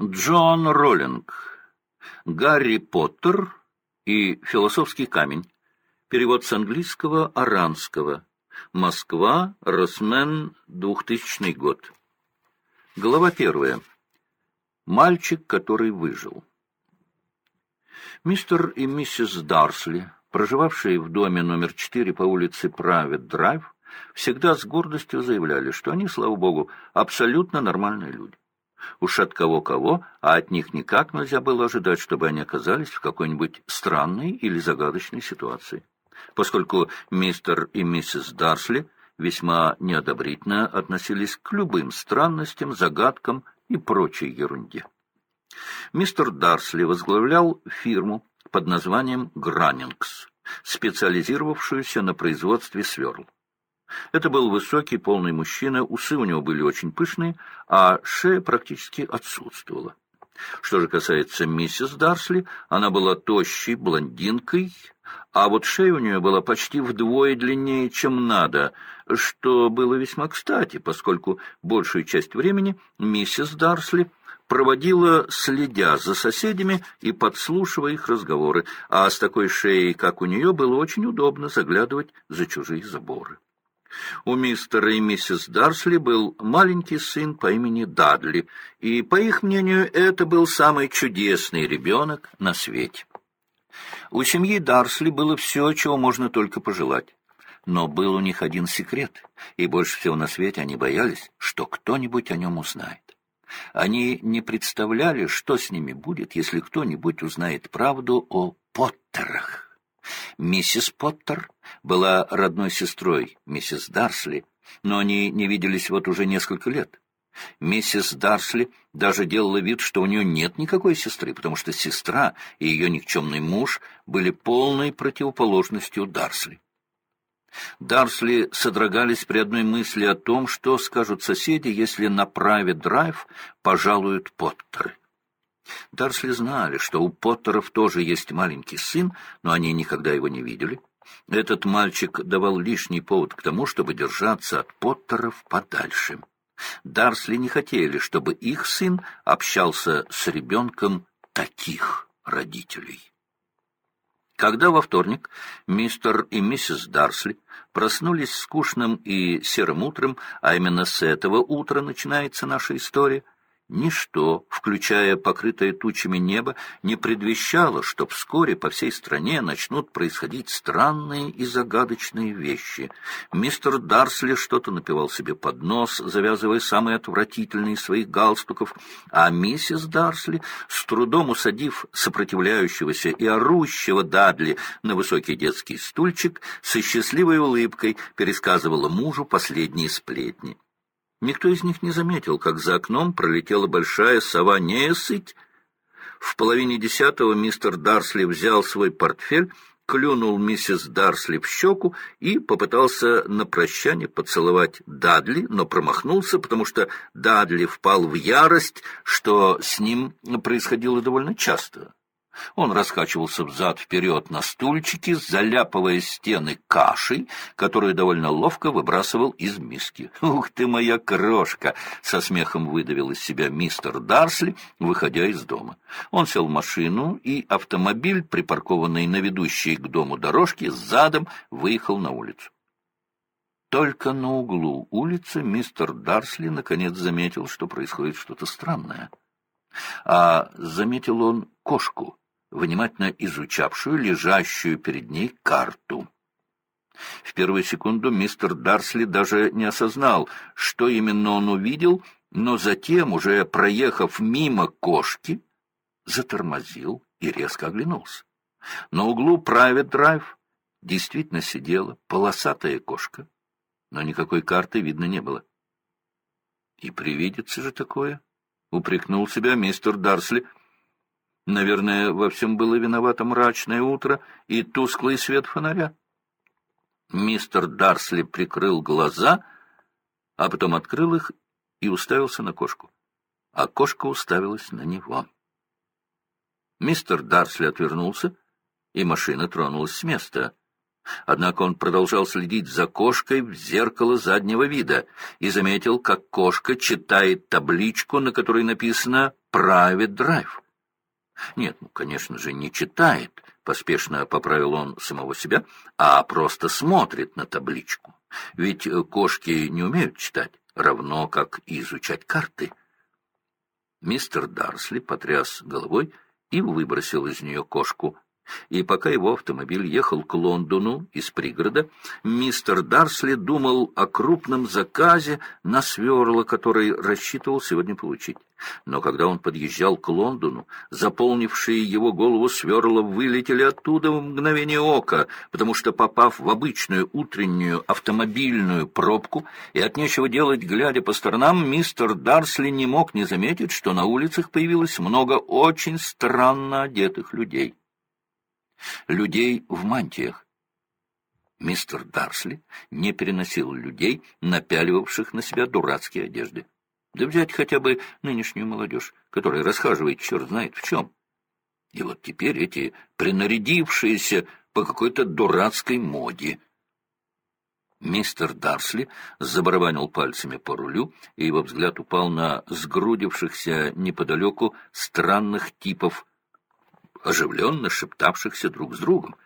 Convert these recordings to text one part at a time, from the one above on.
Джон Роллинг. Гарри Поттер и философский камень. Перевод с английского Аранского. Москва, Росмен, 2000 год. Глава первая. Мальчик, который выжил. Мистер и миссис Дарсли, проживавшие в доме номер 4 по улице Правит-Драйв, всегда с гордостью заявляли, что они, слава богу, абсолютно нормальные люди. Уж от кого-кого, а от них никак нельзя было ожидать, чтобы они оказались в какой-нибудь странной или загадочной ситуации. Поскольку мистер и миссис Дарсли весьма неодобрительно относились к любым странностям, загадкам и прочей ерунде. Мистер Дарсли возглавлял фирму под названием «Граннингс», специализировавшуюся на производстве сверл. Это был высокий, полный мужчина, усы у него были очень пышные, а шея практически отсутствовала. Что же касается миссис Дарсли, она была тощей блондинкой, а вот шея у нее была почти вдвое длиннее, чем надо, что было весьма кстати, поскольку большую часть времени миссис Дарсли проводила, следя за соседями и подслушивая их разговоры, а с такой шеей, как у нее, было очень удобно заглядывать за чужие заборы. У мистера и миссис Дарсли был маленький сын по имени Дадли, и, по их мнению, это был самый чудесный ребенок на свете. У семьи Дарсли было все, чего можно только пожелать. Но был у них один секрет, и больше всего на свете они боялись, что кто-нибудь о нем узнает. Они не представляли, что с ними будет, если кто-нибудь узнает правду о Поттерах. Миссис Поттер была родной сестрой миссис Дарсли, но они не виделись вот уже несколько лет. Миссис Дарсли даже делала вид, что у нее нет никакой сестры, потому что сестра и ее никчемный муж были полной противоположностью Дарсли. Дарсли содрогались при одной мысли о том, что скажут соседи, если на праве драйв пожалуют Поттеры. Дарсли знали, что у Поттеров тоже есть маленький сын, но они никогда его не видели. Этот мальчик давал лишний повод к тому, чтобы держаться от Поттеров подальше. Дарсли не хотели, чтобы их сын общался с ребенком таких родителей. Когда во вторник мистер и миссис Дарсли проснулись скучным и серым утром, а именно с этого утра начинается наша история, Ничто, включая покрытое тучами небо, не предвещало, что вскоре по всей стране начнут происходить странные и загадочные вещи. Мистер Дарсли что-то напевал себе под нос, завязывая самые отвратительные своих галстуков, а миссис Дарсли, с трудом усадив сопротивляющегося и орущего Дадли на высокий детский стульчик, со счастливой улыбкой пересказывала мужу последние сплетни. Никто из них не заметил, как за окном пролетела большая сова Неесыть. В половине десятого мистер Дарсли взял свой портфель, клюнул миссис Дарсли в щеку и попытался на прощание поцеловать Дадли, но промахнулся, потому что Дадли впал в ярость, что с ним происходило довольно часто. Он раскачивался взад-вперед на стульчике, заляпывая стены кашей, которую довольно ловко выбрасывал из миски. «Ух ты, моя крошка!» — со смехом выдавил из себя мистер Дарсли, выходя из дома. Он сел в машину, и автомобиль, припаркованный на ведущей к дому дорожке, задом выехал на улицу. Только на углу улицы мистер Дарсли наконец заметил, что происходит что-то странное. А заметил он кошку, внимательно изучавшую лежащую перед ней карту. В первую секунду мистер Дарсли даже не осознал, что именно он увидел, но затем, уже проехав мимо кошки, затормозил и резко оглянулся. На углу Drive действительно сидела полосатая кошка, но никакой карты видно не было. И привидится же такое, — упрекнул себя мистер Дарсли, — Наверное, во всем было виновато мрачное утро и тусклый свет фонаря. Мистер Дарсли прикрыл глаза, а потом открыл их и уставился на кошку. А кошка уставилась на него. Мистер Дарсли отвернулся, и машина тронулась с места. Однако он продолжал следить за кошкой в зеркало заднего вида и заметил, как кошка читает табличку, на которой написано Private Drive. Нет, ну, конечно же, не читает, поспешно поправил он самого себя, а просто смотрит на табличку. Ведь э, кошки не умеют читать, равно как и изучать карты. Мистер Дарсли потряс головой и выбросил из нее кошку и пока его автомобиль ехал к Лондону из пригорода, мистер Дарсли думал о крупном заказе на сверла, который рассчитывал сегодня получить. Но когда он подъезжал к Лондону, заполнившие его голову сверла вылетели оттуда в мгновение ока, потому что, попав в обычную утреннюю автомобильную пробку и от нечего делать, глядя по сторонам, мистер Дарсли не мог не заметить, что на улицах появилось много очень странно одетых людей людей в мантиях. Мистер Дарсли не переносил людей, напяливавших на себя дурацкие одежды. Да взять хотя бы нынешнюю молодежь, которая расхаживает черт знает в чем. И вот теперь эти принарядившиеся по какой-то дурацкой моде. Мистер Дарсли забарабанил пальцами по рулю, и его взгляд упал на сгрудившихся неподалеку странных типов оживленно шептавшихся друг с другом.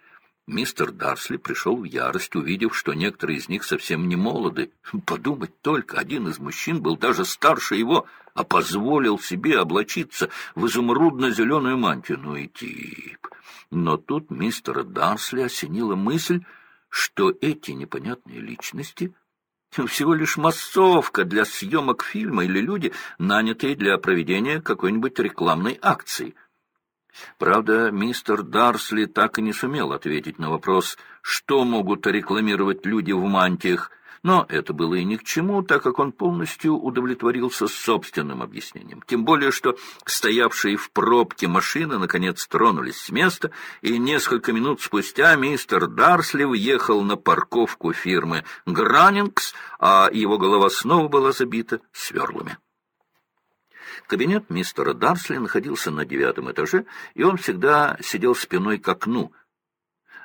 Мистер Дарсли пришел в ярость, увидев, что некоторые из них совсем не молоды. Подумать только, один из мужчин был даже старше его, а позволил себе облачиться в изумрудно-зеленую мантию. Ну и тип. Но тут мистера Дарсли осенила мысль, что эти непонятные личности всего лишь массовка для съемок фильма или люди, нанятые для проведения какой-нибудь рекламной акции — Правда, мистер Дарсли так и не сумел ответить на вопрос, что могут рекламировать люди в мантиях, но это было и ни к чему, так как он полностью удовлетворился собственным объяснением. Тем более, что стоявшие в пробке машины наконец тронулись с места, и несколько минут спустя мистер Дарсли въехал на парковку фирмы «Гранингс», а его голова снова была забита сверлами. Кабинет мистера Дарсли находился на девятом этаже, и он всегда сидел спиной к окну.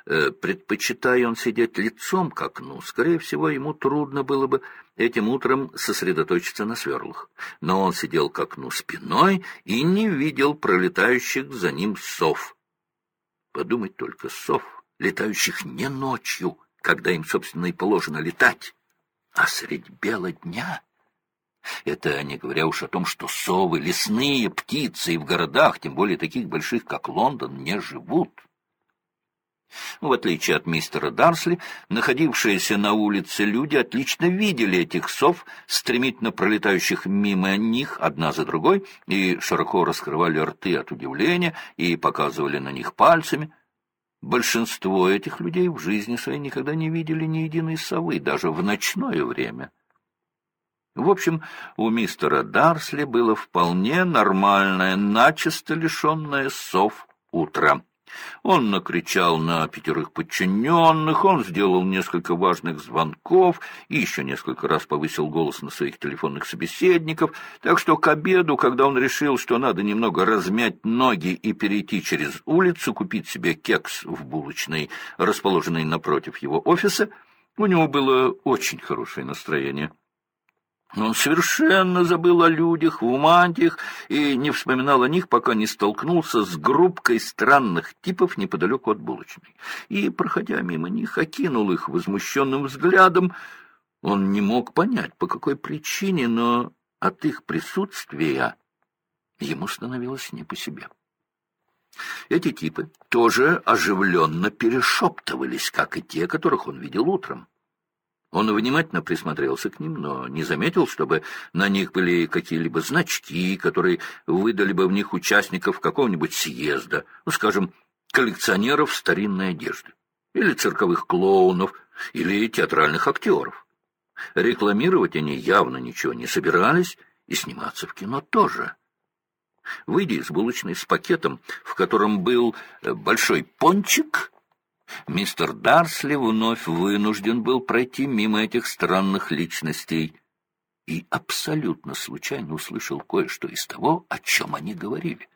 Э, предпочитая он сидеть лицом к окну, скорее всего, ему трудно было бы этим утром сосредоточиться на сверлах. Но он сидел к окну спиной и не видел пролетающих за ним сов. Подумать только, сов, летающих не ночью, когда им, собственно, и положено летать, а средь бела дня — это не говоря уж о том, что совы, лесные птицы и в городах, тем более таких больших, как Лондон, не живут. В отличие от мистера Дарсли, находившиеся на улице люди отлично видели этих сов, стремительно пролетающих мимо них одна за другой, и широко раскрывали рты от удивления и показывали на них пальцами. Большинство этих людей в жизни своей никогда не видели ни единой совы, даже в ночное время. В общем, у мистера Дарсли было вполне нормальное, начисто лишенное сов утро. Он накричал на пятерых подчиненных, он сделал несколько важных звонков и еще несколько раз повысил голос на своих телефонных собеседников, так что к обеду, когда он решил, что надо немного размять ноги и перейти через улицу, купить себе кекс в булочной, расположенной напротив его офиса, у него было очень хорошее настроение. Он совершенно забыл о людях в мантиях и не вспоминал о них, пока не столкнулся с группкой странных типов неподалеку от булочной. И, проходя мимо них, окинул их возмущенным взглядом. Он не мог понять, по какой причине, но от их присутствия ему становилось не по себе. Эти типы тоже оживленно перешептывались, как и те, которых он видел утром. Он внимательно присмотрелся к ним, но не заметил, чтобы на них были какие-либо значки, которые выдали бы в них участников какого-нибудь съезда, ну, скажем, коллекционеров старинной одежды, или цирковых клоунов, или театральных актеров. Рекламировать они явно ничего не собирались, и сниматься в кино тоже. Выйдя из булочной с пакетом, в котором был э, большой пончик, мистер Дарсли вновь вынужден был пройти мимо этих странных личностей и абсолютно случайно услышал кое-что из того, о чем они говорили.